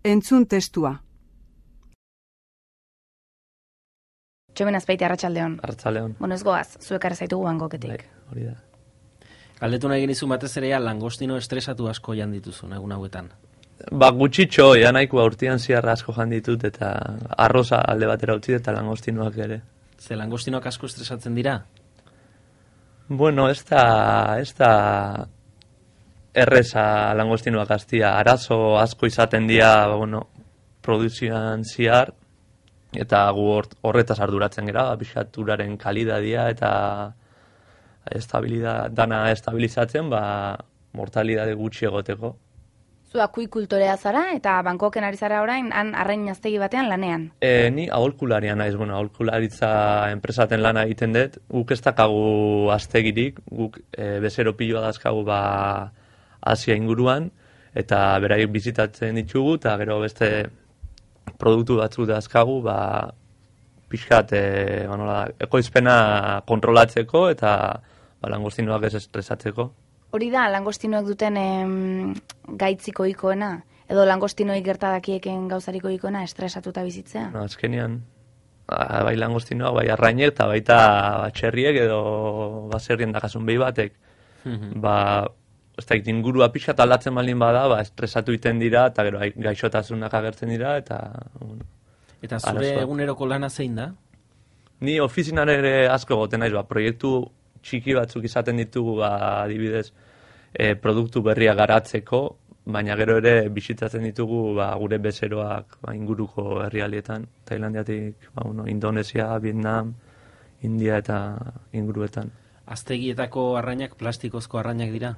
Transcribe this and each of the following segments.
Entzun testua. Txomen azpeite arratsaldeon. Arratsaldeon. Bueno, ez goaz, zuek arrazaitugu bangoketik. Bai, hori da. Galdetu nahi genizu batez ere langostino estresatu asko jan dituzu egun hauetan. Ba, gutxitxo, ja nahiko urtean ziarra asko jan ditut eta arroza alde batera utzi eta langostinoak ere. Ze langostinoak asko estresatzen dira? Bueno, ez da, ez da erreza langostinoak aztia. Arazo asko izaten dira, ba, bueno, produzioan ziar, eta gu hor- horretaz arduratzen gera, pixaturaren kalidadia eta estabilidad, dana estabilizatzen, ba, mortalidade gutxi egoteko. Zu akuikultorea zara eta Bankoken ari zara orain han arrain aztegi batean lanean. E, ni aholkularia naiz, bueno, aholkularitza enpresaten lana egiten dut, guk ez dakagu aztegirik, guk e, bezero piloa dazkagu ba Asia inguruan, eta beraiek bizitatzen ditugu, eta gero beste produktu batzuk dazkagu, ba, pixkat, e, ba, nola da, ekoizpena kontrolatzeko, eta ba, langostinoak ez estresatzeko. Hori da, langostinoek duten em, gaitziko ikoena, edo langostinoik gertadakieken gauzariko ikoena estresatuta bizitzea. No, azkenean, ba, bai langostinoak, bai arrainek, eta baita txerriek edo baserrien dakasun behi batek. ba, ez da, ingurua pixat aldatzen baldin bada, ba, estresatu iten dira, eta gero ai- gaixotasunak agertzen dira, eta... Bueno. Eta zure Arazoa. eguneroko lana zein da? Ni ofizinan ere asko goten naiz, ba, proiektu txiki batzuk izaten ditugu, ba, adibidez, e, produktu berriak garatzeko, baina gero ere bisitatzen ditugu ba, gure bezeroak ba, inguruko herrialdietan, Tailandiatik, ba, bueno, Indonesia, Vietnam, India eta inguruetan. Aztegietako arrainak plastikozko arrainak dira?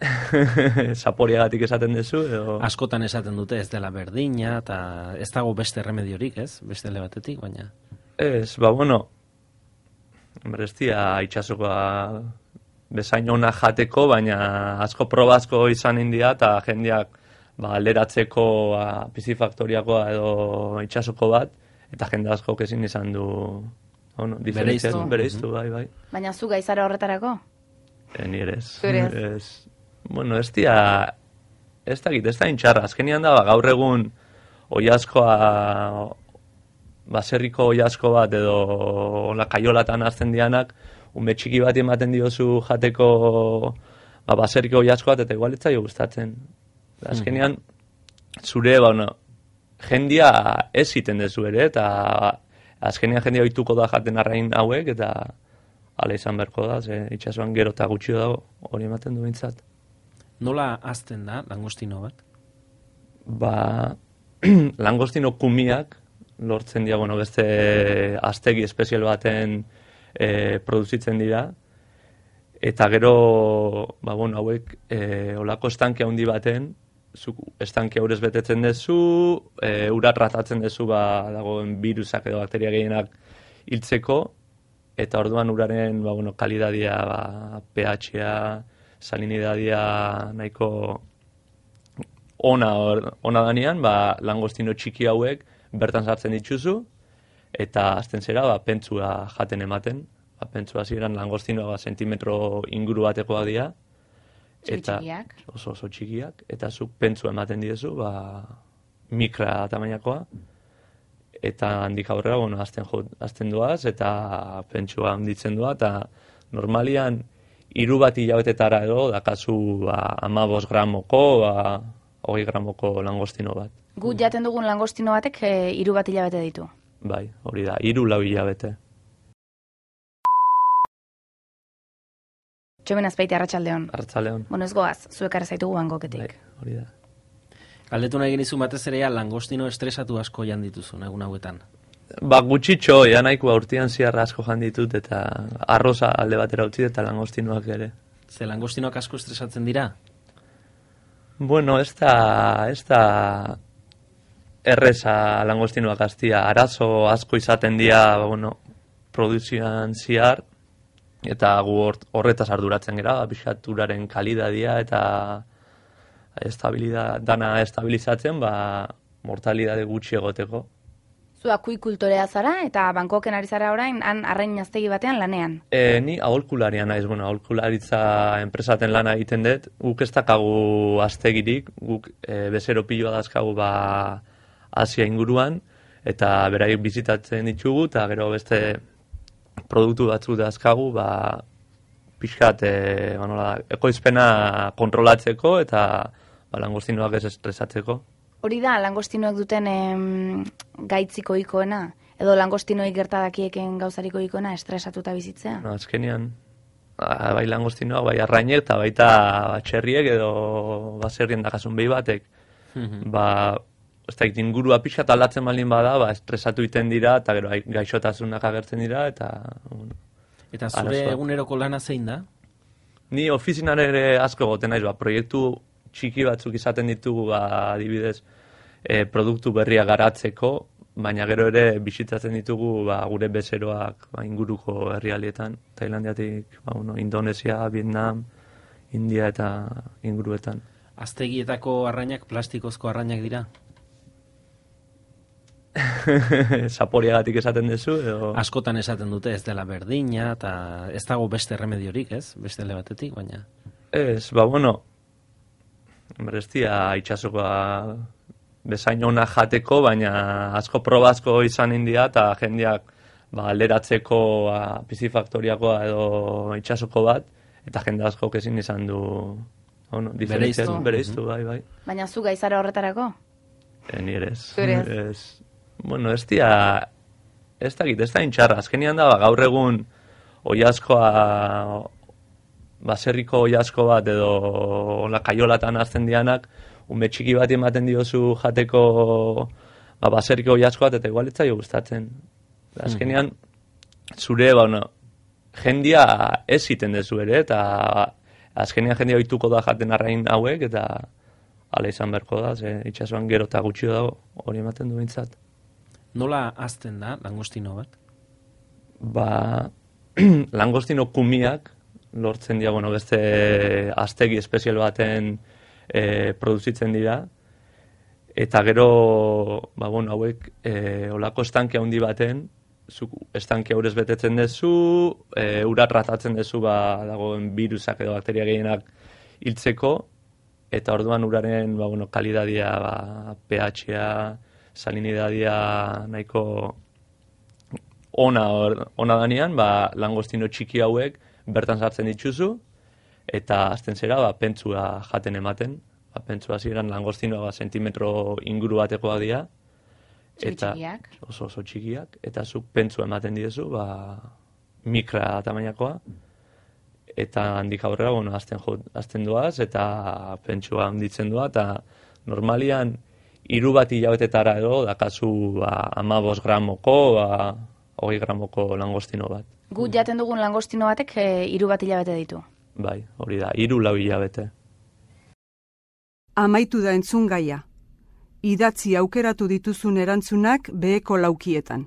Zaporiagatik esaten duzu, edo... Askotan esaten dute ez dela berdina, eta ez dago beste remediorik, ez? Beste ele batetik, baina... Ez, ba, bueno, berestia itxasokoa bezain ona jateko, baina asko proba asko izan india, eta jendeak ba, alderatzeko ba, pisifaktoriakoa edo itxasoko bat, eta jende asko ezin izan du diferentziatu, Bereiztu. bereiztu, bai, bai. Baina zu gaizara horretarako? E, nire ez. Zure ez. Bueno, ez dia, ez dakit, ez da intxarra. Azkenian da, ba, gaur egun oiazkoa, baserriko oiazko bat edo la kaiolatan azten dianak, ume txiki bat ematen diozu jateko ba, baserriko oiazko bat, eta igual ez zaio gustatzen. Azkenean, zure, ba, bueno, jendia ez iten dezu ere, eta azkenean jendia oituko da jaten arrain hauek, eta ala izan beharko da, ze itxasuan gero eta gutxi dago, hori ematen du bintzat. Nola azten da langostino bat? Ba, langostino kumiak lortzen dira, bueno, beste aztegi espezial baten e, produzitzen dira, Eta gero, ba, bueno, hauek, e, olako estanke handi baten, zuk estanke urez betetzen dezu, e, ura tratatzen dezu, ba, dagoen virusak edo bakteria gehienak hiltzeko, eta orduan uraren, ba, bueno, kalidadia, ba, pH-a, salinidadia nahiko ona, ona danean, ba, langostino txiki hauek bertan sartzen dituzu, eta azten zera, ba, pentsua jaten ematen. Ba, pentsua ziren langostinoa ba, sentimetro inguru batekoak dira. Txiki txikiak. Oso oso txikiak. Eta zuk pentsua ematen diezu, ba, mikra tamainakoa. Eta handik aurrera, bueno, azten, jo, azten doaz, eta pentsua handitzen doa, eta normalian, hiru bat hilabetetara edo, dakazu ba, amabos gramoko, ba, hogei gramoko langostino bat. Gu jaten dugun langostino batek e, hiru bat hilabete ditu. Bai, hori da, hiru lau hilabete. Txomen azpeite arratsaldeon. Artzaleon. Bueno, ez goaz, zuek arra zaitugu bangoketik. Bai, hori da. Galdetu nahi genizu batez ere langostino estresatu asko jan dituzun egun hauetan. Ba, gutxitxo, ja nahiko urtean ziarra asko jan ditut, eta arroza alde batera utzi eta langostinoak ere. Ze langostinoak asko estresatzen dira? Bueno, ez da, ez da erreza langostinoak aztia. Arazo asko izaten dira, ba, bueno, produzioan ziar, eta gu horretaz arduratzen gera, ba, pixaturaren kalidadia eta estabilidad, dana estabilizatzen, ba, mortalidade gutxi egoteko. Zu akuikultorea zara eta Bangkoken ari zara orain han arrain aztegi batean lanean. E, ni aholkularia naiz, bueno, aholkularitza enpresaten lana egiten dut, guk ez dakagu aztegirik, guk e, bezero piloa dazkagu ba Asia inguruan, eta beraiek bizitatzen ditugu, eta gero beste produktu batzu dazkagu, ba, pixkat, e, ba, nola ekoizpena kontrolatzeko, eta ba, langostinoak ez estresatzeko. Hori da langostinoek duten em, gaitziko ikoena, edo langostinoi gertadakieken gauzariko ikoena estresatuta bizitzea. No, azkenean, ba, bai langostinoak, bai arrainek, eta baita ba, txerriek edo baserrien dakasun behi batek. ba, ez da, ingurua pixka aldatzen baldin bada, ba, estresatu iten dira, eta gero ai- gaixotasunak agertzen dira, eta... Bueno. Eta zure Arazoak. eguneroko lana zein da? Ni ofizinan ere asko goten naiz, ba, proiektu txiki batzuk izaten ditugu, ba, adibidez, e, produktu berria garatzeko, baina gero ere bisitatzen ditugu ba, gure bezeroak ba, inguruko herrialdetan, Tailandiatik, ba, bueno, Indonesia, Vietnam, India eta inguruetan. Aztegietako arrainak plastikozko arrainak dira? Zaporiagatik esaten duzu, edo... Askotan esaten dute ez dela berdina, eta ez dago beste remediorik, ez? Beste ele batetik, baina... Ez, ba, bueno, berestia itxasokoa bezain ona jateko, baina asko proba asko izan india, eta jendeak ba, alderatzeko ba, pisifaktoriakoa edo itxasoko bat, eta jende asko ezin izan du bueno, diferentziatu, Bereiztu. bereiztu, bai, bai. Baina zu gaizara horretarako? E, ni ere ez. Bueno, ez dia, ez dakit, ez da intxarra. Azkenean da, ba, gaur egun oiazkoa, baserriko oiazko bat edo la kaiolatan azten dianak, ume txiki bat ematen diozu jateko ba, baserriko oiazko bat, eta igual ez zaio gustatzen. Azkenean, zure, ba, bueno, jendia ez iten dezu ere, eta azkenean jendia oituko da jaten arrain hauek, eta ala izan beharko da, ze itxasuan gero eta gutxio dago, hori ematen du bintzat. Nola azten da langostino bat? Ba, langostino kumiak lortzen dira, bueno, beste aztegi espezial baten e, produzitzen dira, eta gero, ba, bueno, hauek e, olako estanke handi baten, zuk estanke aurrez betetzen dezu, e, ura tratatzen dezu, ba, dagoen virusak edo bakteria gehienak hiltzeko, eta orduan uraren, ba, bueno, kalidadia, ba, pH-a, salinidadia nahiko ona, or- ona danean, ba, langostino txiki hauek bertan sartzen dituzu, eta azten zera, ba, pentsua jaten ematen. Ba, pentsua ziren langostinoa ba, sentimetro inguru batekoak dira. Txiki txikiak. Oso oso txikiak, eta zuk pentsua ematen diezu, ba, mikra tamainakoa. Eta handik aurrera, bueno, azten, jo, azten doaz, eta pentsua handitzen doa, eta normalian, hiru bat hilabetetara edo, dakazu ba, amabos gramoko, ba, hogei gramoko langostino bat. Gu jaten dugun langostino batek e, bat hilabete ditu. Bai, hori da, hiru lau hilabete. Amaitu da entzun gaia. Idatzi aukeratu dituzun erantzunak beheko laukietan.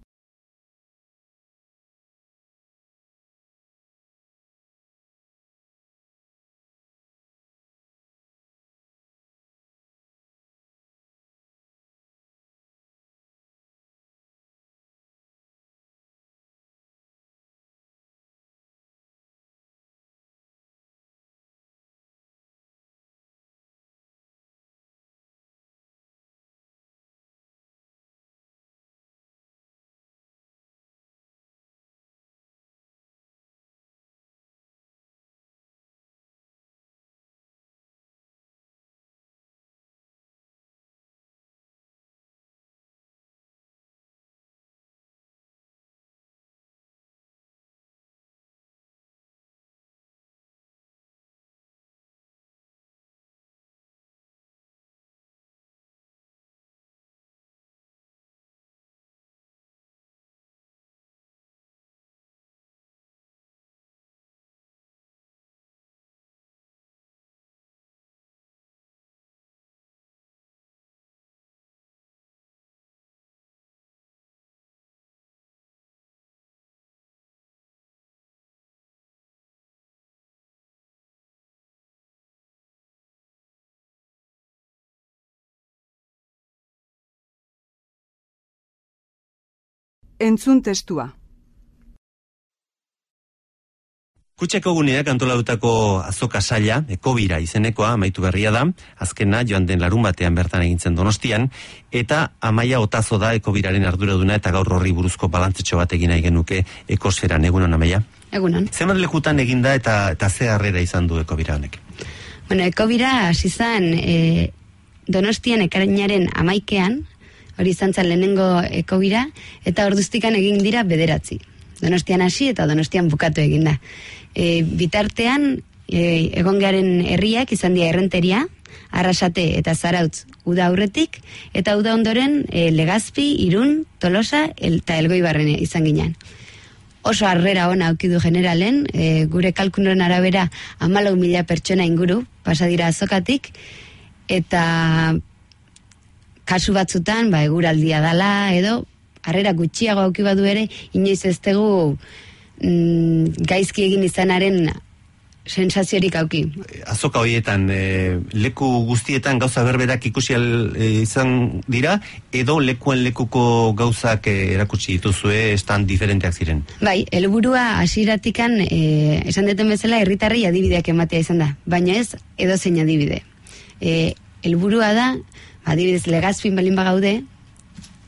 Entzun testua. Kutxeko guneak antolatutako azoka saila, ekobira izenekoa, amaitu berria da, azkena joan den larun batean bertan egintzen donostian, eta amaia otazo da ekobiraren arduraduna eta gaur horri buruzko balantzetxo bat egin nahi genuke ekosferan, egunon amaia? Egunon. Zenbat lekutan eginda eta, eta ze harrera izan du ekobira honek? Bueno, ekobira hasi zan e, donostian ekainaren amaikean, hori izan zen lehenengo ekobira, eta orduztikan egin dira bederatzi. Donostian hasi eta donostian bukatu egin da. E, bitartean, e, egon garen herriak izan dira errenteria, arrasate eta zarautz uda aurretik, eta uda ondoren e, legazpi, irun, tolosa eta elgoi barren izan ginen. Oso harrera ona aukidu generalen, e, gure kalkunoren arabera amalau mila pertsona inguru, pasadira azokatik, eta kasu batzutan, ba, eguraldia dala, edo, harrera gutxiago auki badu ere, inoiz ez dugu mm, gaizki egin izanaren sensaziorik auki. Azoka horietan, e, leku guztietan gauza berberak ikusi al, e, izan dira, edo lekuen lekuko gauzak e, erakutsi dituzue, estan diferenteak ziren? Bai, helburua hasieratikan e, esan deten bezala, herritarri adibideak ematea izan da, baina ez edo zein adibide. E, helburua da, adibidez legazpin balin bagaude,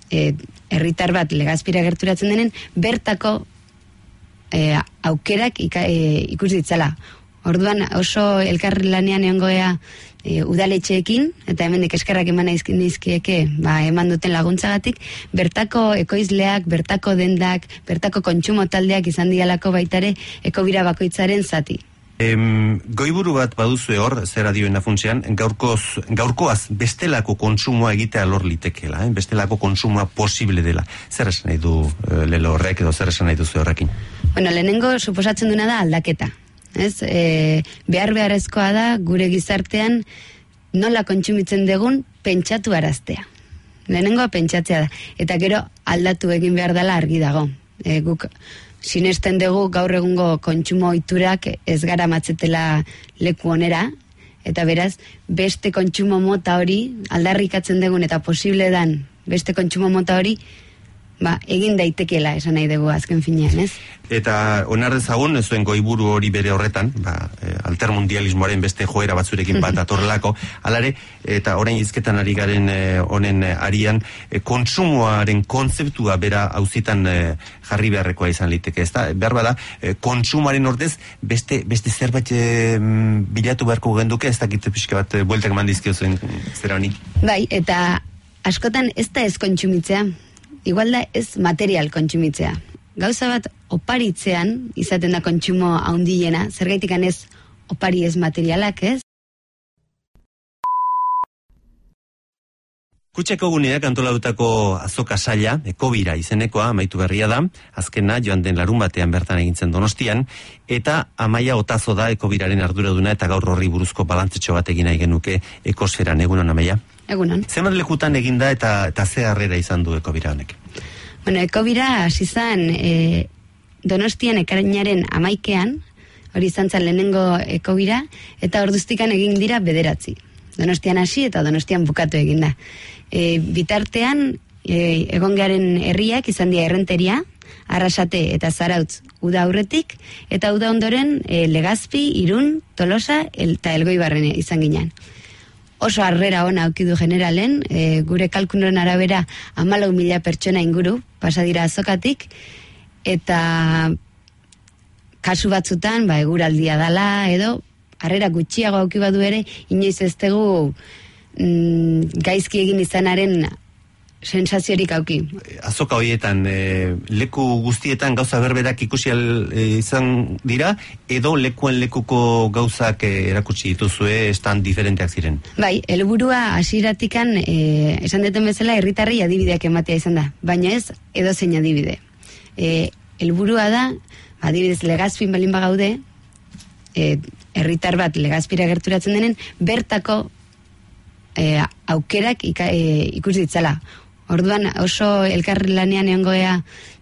e, herritar bat legazpira gerturatzen denen, bertako e, aukerak ika, e, ikus ditzala. Orduan oso elkar lanean egon goea e, udaletxeekin, eta hemen eskerrak eman nizkieke ba, eman duten laguntzagatik, bertako ekoizleak, bertako dendak, bertako kontsumo taldeak izan dialako baitare ekobira bakoitzaren zati. Em, goiburu bat baduzue hor, zera dioena funtzean, gaurkoz, gaurkoaz bestelako kontsumoa egitea lor litekela, eh? bestelako kontsumoa posible dela. Zer esan nahi du eh, lelo horrek edo zer esan nahi duzu horrekin? Bueno, lehenengo suposatzen duna da aldaketa. Ez? E, behar beharrezkoa da gure gizartean nola kontsumitzen dugun pentsatu araztea. Lehenengoa pentsatzea da. Eta gero aldatu egin behar dela argi dago. E, guk sinesten dugu gaur egungo kontsumo ohiturak ez gara matzetela leku onera, eta beraz, beste kontsumo mota hori, aldarrikatzen dugun eta posible dan beste kontsumo mota hori, ba, egin daitekela esan nahi dugu azken finean, ez? Eta onar dezagun, ez zuen goiburu hori bere horretan, ba, e, altermundialismoaren beste joera batzurekin bat atorrelako, alare, eta orain izketan ari garen e, honen e, arian, e, kontsumoaren kontzeptua bera hauzitan e, jarri beharrekoa izan liteke, ez da? Behar bada, e, kontsumoaren ordez, beste, beste zerbait e, bilatu beharko genduke, ez dakit pixka bat, e, bueltak mandizkio zuen zera honi. Bai, eta askotan ez da ez kontsumitzea, igual da ez material kontsumitzea. Gauza bat oparitzean izaten da kontsumo haundiena, zergaitikan ez opari ez materialak, ez? Kutseko guneak antolatutako azoka saila, ekobira izenekoa, amaitu berria da, azkena joan den larun batean bertan egintzen donostian, eta amaia otazo da ekobiraren arduraduna eta gaur horri buruzko balantzetxo bat egin nahi genuke ekosferan, egunon amaia? Egunon. Zemat lekutan eginda eta, eta ze harrera izan du ekobira honek? Bueno, ekobira hasi zan e, donostian ekainaren amaikean, hori izan zan lehenengo ekobira, eta orduztikan egin dira bederatzi. Donostian hasi eta donostian bukatu egin da. E, bitartean, e, egon garen herriak izan dira errenteria, arrasate eta zarautz uda aurretik, eta uda ondoren e, legazpi, irun, tolosa eta elgoi barren izan ginen. Oso harrera ona aukidu generalen, e, gure kalkunoren arabera amalau mila pertsona inguru, pasadira azokatik, eta kasu batzutan, ba, eguraldia dala, edo, harrera gutxiago auki badu ere, inoiz ez dugu mm, gaizki egin izanaren sensaziorik auki. Azoka horietan, e, leku guztietan gauza berberak ikusi al, e, izan dira, edo lekuen lekuko gauzak e, erakutsi dituzue estan diferenteak ziren? Bai, helburua hasieratikan e, esan deten bezala herritarrei adibideak ematea izan da, baina ez edo zein adibide. E, helburua da, adibidez legazpin balin bagaude, e, herritar bat legazpira gerturatzen denen, bertako e, aukerak ika, e, ikus ditzala. Orduan oso elkarri lanean egon goea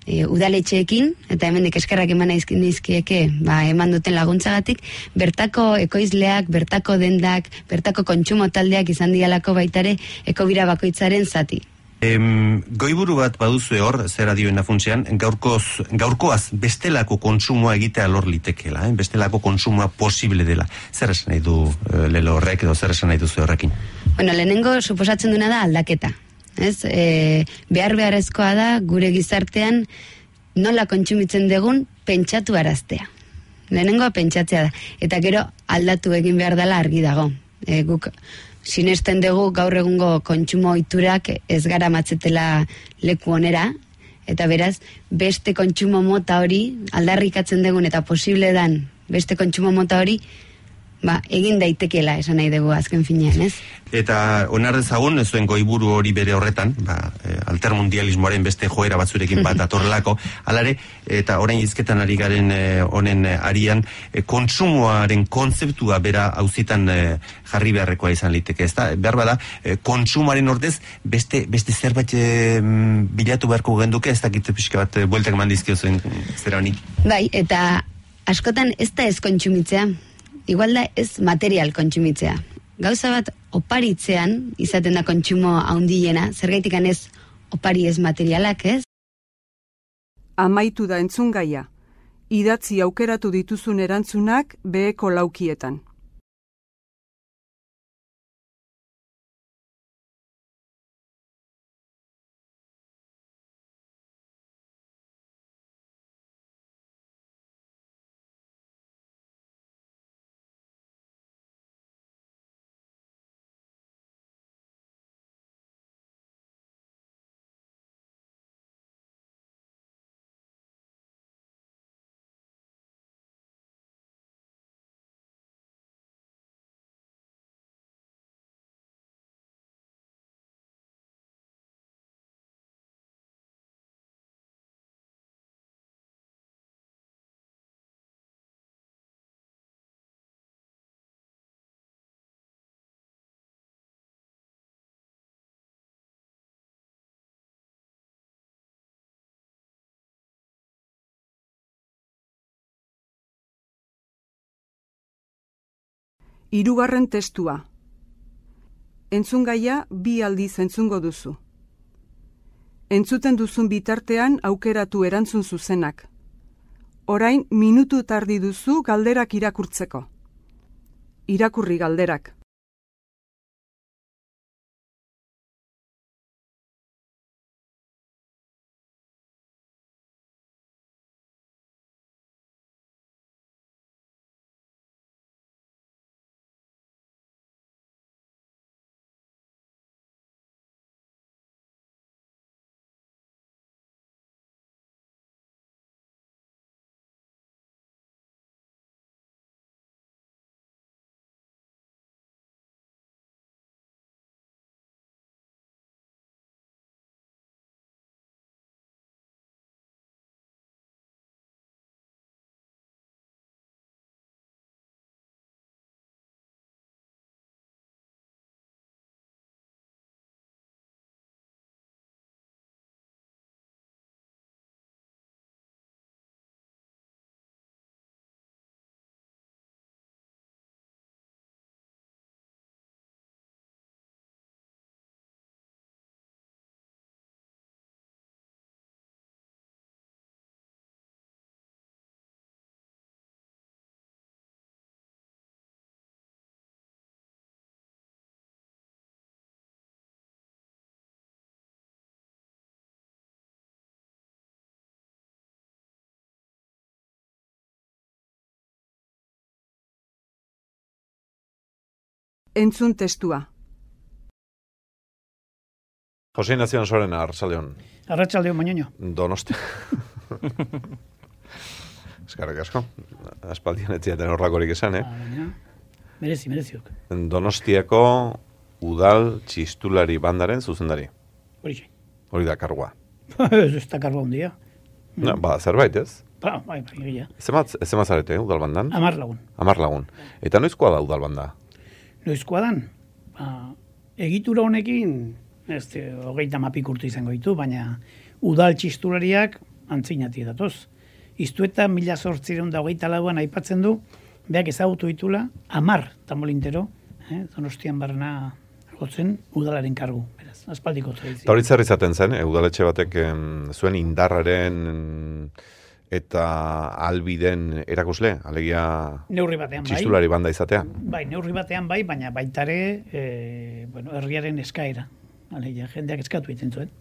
e, udaletxeekin, eta hemen eskerrak eman nizkieke ba, eman duten laguntzagatik, bertako ekoizleak, bertako dendak, bertako kontsumo taldeak izan dialako baitare ekobira bakoitzaren zati. Em, goiburu bat baduzue hor, zera dioena funtzean, gaurkoz, gaurkoaz bestelako kontsumoa egitea lor litekela, eh? bestelako kontsumoa posible dela. Zer esan nahi du e, lelo horrek edo zer esan nahi duzu horrekin? Bueno, lehenengo suposatzen duna da aldaketa. Ez? E, behar beharrezkoa da gure gizartean nola kontsumitzen dugun pentsatu araztea. Lehenengoa pentsatzea da. Eta gero aldatu egin behar dela argi dago. E, guk sinesten dugu gaur egungo kontsumo ohiturak ez gara matzetela leku onera, eta beraz, beste kontsumo mota hori, aldarrikatzen dugun eta posible dan beste kontsumo mota hori, ba, egin daitekela esan nahi dugu azken finean, ez? Eta onar dezagun, ez zuen goiburu hori bere horretan, ba, e, altermundialismoaren beste joera batzurekin bat atorrelako, alare, eta orain izketan ari garen e, honen e, arian, e, kontsumoaren kontzeptua bera hauzitan e, jarri beharrekoa izan liteke, ez da? Behar bada, e, kontsumoaren ordez, beste, beste zerbait e, bilatu beharko genduke, ez dakit pixka bat, e, bueltak mandizkio zuen zera honi. Bai, eta askotan ez da ez kontsumitzea, igual da ez material kontsumitzea. Gauza bat oparitzean izaten da kontsumo haundiena, zergaitikan ez opari ez materialak, ez? Amaitu da entzungaia. Idatzi aukeratu dituzun erantzunak beheko laukietan. Hirugarren testua. Entzun gaia bi aldiz entzungo duzu. Entzuten duzun bitartean aukeratu erantzun zuzenak. Orain minutu tardi duzu galderak irakurtzeko. Irakurri galderak. Entzun testua. Jose Ignacio Sorena, Arratsaldeon. Arratsaldeon Mañoño. Donosti. Eskarrik asko. Aspaldian ez ziaten horrakorik esan, eh? Ah, baina, merezi, mereziok. Donostiako udal txistulari bandaren zuzendari. Horixe. Hori da kargua. ez ez da karba hundia. Na, ba, zerbait ez? Ba, bai, bai, egia. Zemat, zemat zarete, eh, udal bandan? Amar lagun. Amar lagun. Eta noizkoa da udal banda? Noizkoa dan, ba, egitura honekin, ez hogeita mapik urte izango ditu, baina udal txistulariak antzinati datoz. Iztu eta mila sortzireun da hogeita lauan aipatzen du, beak ezagutu ditula, amar tamolintero, eh, donostian barna jotzen udalaren kargu. Beraz, aspaldiko Eta tradizio. hori zer izaten zen, eh, udaletxe batek em, zuen indarraren eta albiden erakusle, alegia Neurri batean bai. txistulari banda izatea. Bai, neurri batean bai, baina baitare, e, bueno, herriaren eskaera. Alegia, jendeak eskatu egiten zuen.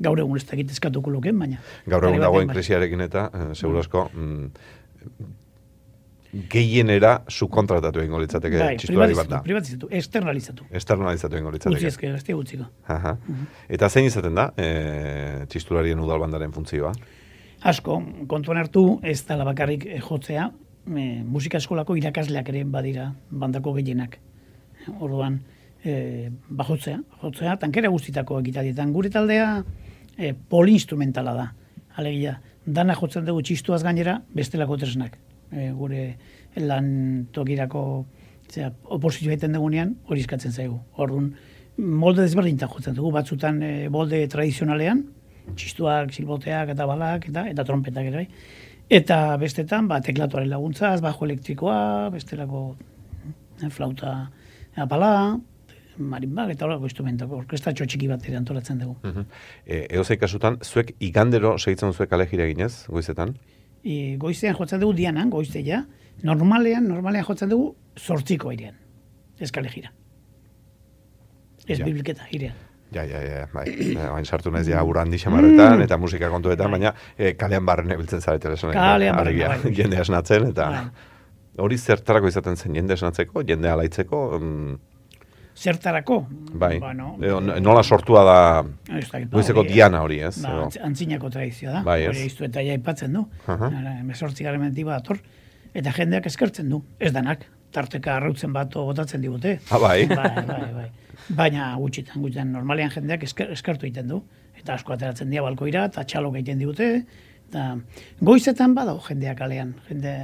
Gaur egun ez dakit eskatuko luken, baina... Gaur egun dagoen bai. krisiarekin eta, eh, seguru asko, mm, gehienera subkontratatu egingo litzateke Bai, txistulari privatizatu, banda. privatizatu, externalizatu. Externalizatu egingo litzateke. ezke, gazte utziko. Aha. Eta zein izaten da, e, txistularien udalbandaren funtzioa? Asko, kontuan hartu, ez da bakarrik eh, jotzea, e, musika eskolako irakasleak ere badira bandako gehienak. Orduan, e, bajotzea, bajotzea, tankera guztitako ekitaldietan. Gure taldea e, polinstrumentala da. Alegia, dana jotzen dugu txistuaz gainera, bestelako tresnak. E, gure lan tokirako zera, oposizioa egiten dugunean, hori eskatzen zaigu. Orduan, molde desberdintan jotzen dugu, batzutan e, molde tradizionalean, txistuak, silboteak eta balak eta eta trompetak ere bai. Eta bestetan, ba, teklatuaren laguntzaz, bajo elektrikoa, bestelako eh, flauta apala, marimbak eta horreko instrumentako, orkestra txotxiki bat ere antolatzen dugu. Mhm. E, edozein kasutan, zuek igandero segitzen zuek kalejira eginez, goizetan? E, goizean jotzen dugu dianan, goizteia, normalean, normalean jotzen dugu sortziko airean, eskale gira. Ez Ja. bibliketa, irean. Ja, ja, ja, bai. Eh, Bain sartu naiz ja ura handi xamarretan, eta musika kontuetan, Bai. baina e, kalean barren ebiltzen zarete esan. Kalean barren, bai. jende esnatzen, eta Bai. hori zertarako izaten zen, jende esnatzeko, jende alaitzeko, mm, Zertarako? bai. Bueno, Edo, nola sortua da ba, goizeko hori- diana hori, ez? Ba, antzinako tradizioa da. Bai. Hori iztu eta ja aipatzen du. Aha. Mesortzi garen mentik dator. Eta jendeak eskertzen du. Ez danak. Tarteka arrautzen bat botatzen digute. Ah, bai. bai, bai, bai. Baina gutxitan, gutxitan, normalean jendeak esker, eskertu egiten du. Eta asko ateratzen dira balkoira, eta txalok egiten digute. Eta goizetan badago jendeak kalean. Jende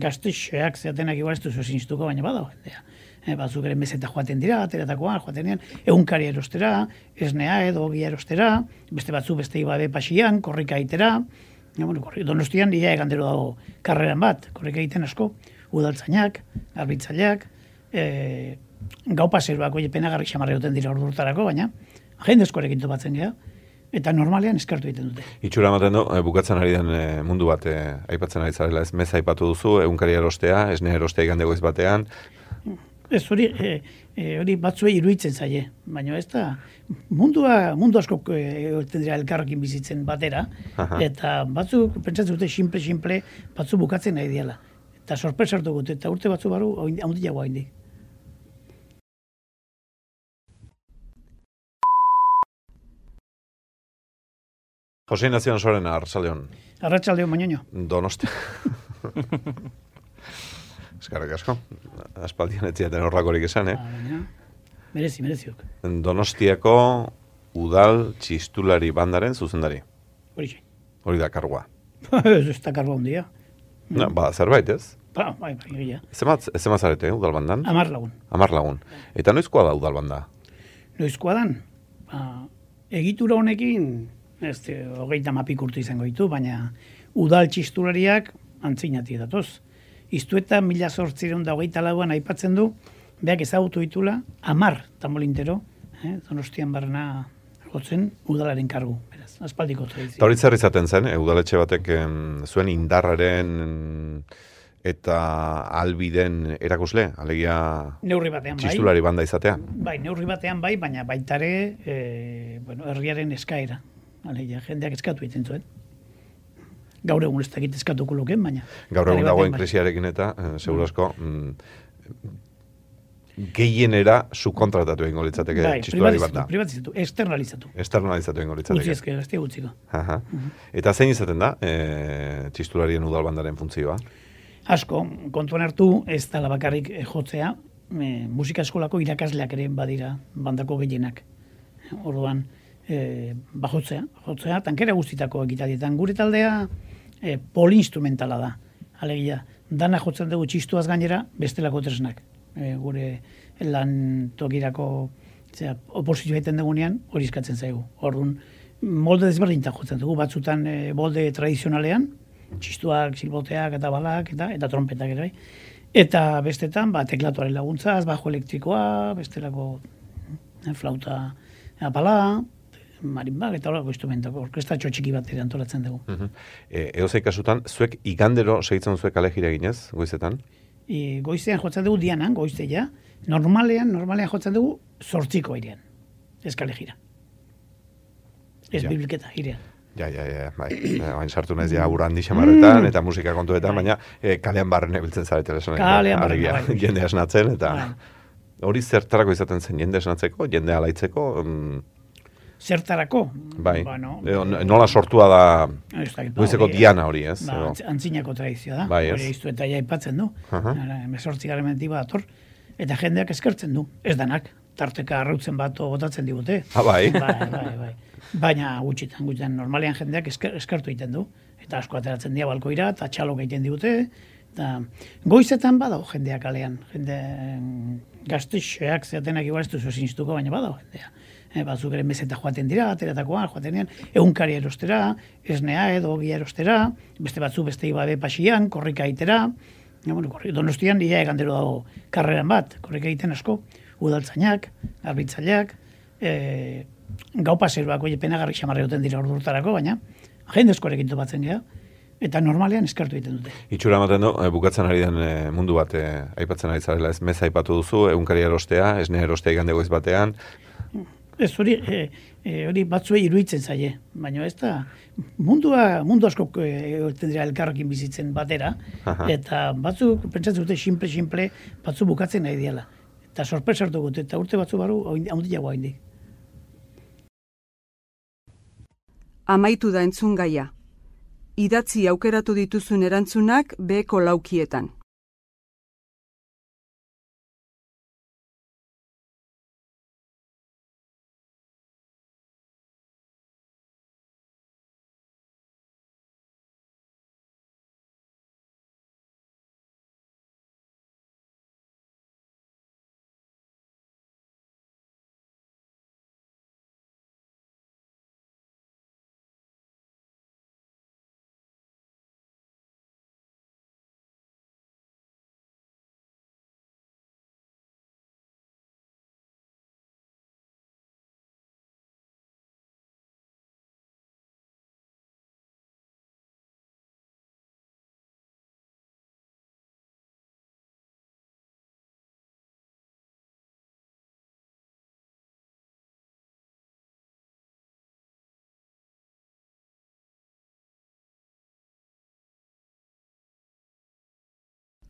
gaztexeak zeatenak igual ez duzu ezin instituko, baina badago jendea. E, batzuk ere meseta joaten dira, ateratakoan, joaten dian, egunkari erostera, esnea edo ogia erostera, beste batzu beste ibabe pasian, korrika egitera, ja, bueno, korri, donostian ia egandero dago karreran bat, korrika egiten asko. udaltzainak, garbitzaileak, e, gau paseruak oie penagarrik xamarri duten dira ordurtarako, baina jendezkoarekin topatzen geha, eta normalean eskartu egiten dute. Itxura ematen du, e, bukatzen ari den e, mundu bat e, aipatzen ari zarela, ez meza aipatu duzu, egunkari erostea, esne erostea igande goiz batean, Ez hori, e, e, hori batzuei iruditzen zaie, baina ez da, mundua, mundu asko e, dira elkarrekin bizitzen batera, Aha. eta batzuk pentsatzen dute simple-simple, batzu bukatzen nahi diala. Eta sorpresa hartu gute, eta urte batzu baru, handiago haindik. Jose Ignacio Sorena, Arsaldeon, Arratxaldeo mañoño. Donostia. Eskarrik asko. Aspaldian ez ziaten horrakorik esan, eh? Ah, baina, merezi, mereziok. Donostiako udal txistulari bandaren zuzendari. Hori. Hori da kargua. ez da karba handia. Na, ba, zerbait ez? Ba, bai, bai, egia. Zemat, zemat zarete, udal bandan? Amar lagun. Amar lagun. Eta noizkoa da udal banda? Noizkoa dan, ba, egitura honekin, ez hogeita mapik urte izango ditu, baina udal txistulariak antzinati datoz. Iztueta mila sortzireun da hogeita lauan aipatzen du, beak ezagutu ditula, amar tamolintero, eh, donostian barna jotzen udalaren kargu, beraz, aspaldiko Eta tradizio. hori zer izaten zen, eh, udaletxe batek em, zuen indarraren eta albiden erakusle, alegia Neurri batean bai. txistulari banda izatea. Bai, neurri batean bai, baina baitare, e, bueno, herriaren eskaera. Alegia, jendeak eskatu egiten zuen. Gaur egun ez dakit eskatuko luken, baina... Gaur egun dagoen krisiarekin eta, eh, seguru asko, mm, gehienera subkontratatu egingo litzateke Bai, txistulari privatizatu, banda. privatizatu, externalizatu. Externalizatu egingo litzateke. ezke, gazte utziko. Aha. Eta zein izaten da, e, txistularien udal bandaren funtzioa? Asko, kontuan hartu, ez da bakarrik eh, jotzea, e, musika eskolako irakasleak ere badira bandako gehienak. Orduan, e, ba jotzea, jotzea, tankera guztitako ekitaldietan. Gure taldea e, polinstrumentala da. Alegia, dana jotzen dugu txistuaz gainera, bestelako tresnak. E, gure lan tokirako zera, oposizio egiten dugunean, hori eskatzen zaigu. Orduan, molde desberdintan jotzen dugu, batzutan e, molde tradizionalean, txistuak, silboteak eta balak eta eta trompetak ere bai. Eta bestetan, ba, teklatuaren laguntzaz, bajo elektrikoa, bestelako eh, flauta apala, marimbak eta horreko instrumentako, orkestatxo txiki bat ere antolatzen dugu. Mhm. E, edozein kasutan, zuek igandero segitzen zuek kalejira eginez, goizetan? E, goizean jotzen dugu dianan, goizteia, normalean, normalean jotzen dugu sortziko airean, eskale jira. Ez Ja. bibliketa, irean. Ja, ja, ja, bai. Eh, Bain sartu naiz ja ura handi xamarretan eta musika kontuetan, Bai. baina e, kalean barren ebiltzen zarete esan. Kalean barren, Alegia, bai. jende esnatzen eta Bai. hori zertarako izaten zen jende esnatzeko, jende alaitzeko, mm, Zertarako? bai. Bueno, Edo, nola sortua da ba, goizeko diana hori, ez? Ba, antzinako tradizioa da. Bai. Hori iztu eta ja aipatzen du. Aha. Mesortzi garen mentik dator. Eta jendeak eskertzen du. Ez danak. Tarteka arrautzen bat botatzen digute. Ah, bai? bai, bai, bai. Baina gutxitan, gutxitan, normalean jendeak esker, eskertu egiten du. Eta asko ateratzen dira balkoira, eta txalok egiten digute. Eta goizetan badago jendeak kalean. Jende gaztixeak zeatenak igual ez duzu sinistuko, baina badago jendea. E, batzuk ere meseta joaten dira, ateratakoan, joatenean, egunkari erostera, esnea edo ogia erostera, beste batzu beste ibabe pasian, korrika egitera, Ja, bueno, korri, donostian ia egandero dago karreran bat, korrika egiten asko, udaltzainak, garbitzaileak, e, gau paseruak oie penagarrik xamarri duten dira ordurtarako, baina jendezkoarekin topatzen geha, eta normalean eskartu egiten dute. Itxura ematen du, bukatzen ari den mundu bat aipatzen ari zarela, ez meza aipatu duzu, egunkari erostea, esne erostea igande goiz batean, Ez hori, e, e, hori batzuei iruditzen zaie, baina ez da, mundua, mundu asko e, dira elkarrekin bizitzen batera, Aha. eta batzuk pentsatzen dute simple-simple, batzu bukatzen nahi diala. Eta sorpresa hartu gute, eta urte batzu baru, handiago haindik. Amaitu da entzun gaia. Idatzi aukeratu dituzun erantzunak beheko laukietan.